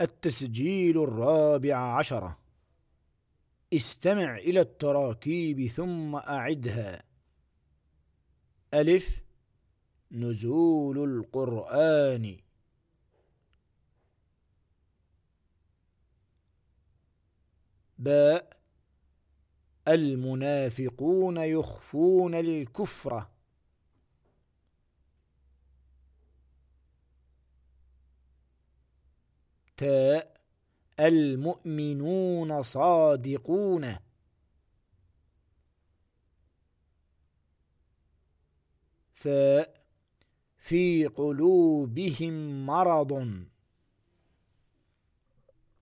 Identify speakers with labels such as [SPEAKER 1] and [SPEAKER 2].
[SPEAKER 1] التسجيل الرابع عشرة استمع إلى التراكيب ثم أعدها. ألف نزول القرآن. باء المنافقون يخفون الكفر. تاء المؤمنون صادقون. ثاء في قلوبهم مرض.